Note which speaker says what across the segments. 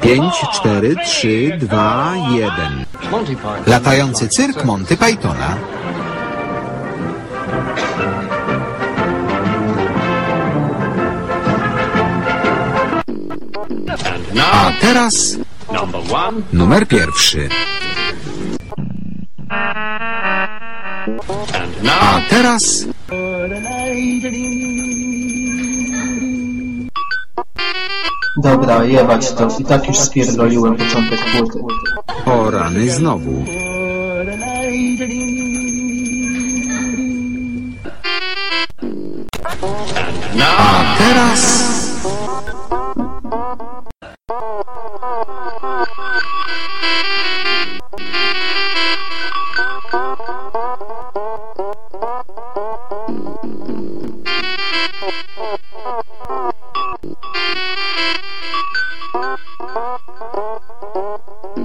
Speaker 1: 5, 4, 3, 2, 1. Latający cyrk Monty Pythona. A teraz numer pierwszy. A teraz
Speaker 2: Dobra, jebać to. I tak już spierdoliłem początek płyty.
Speaker 1: o rany znowu. A teraz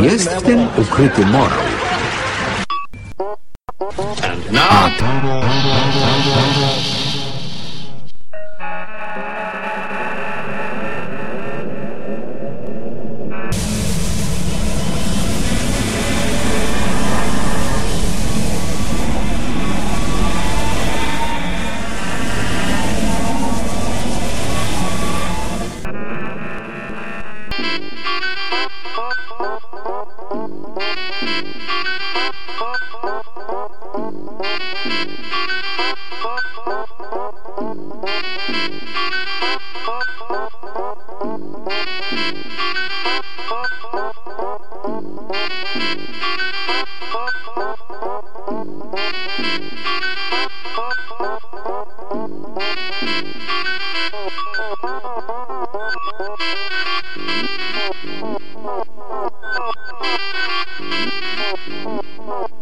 Speaker 1: Jestem ukryty morał. And now... Ah, Oh,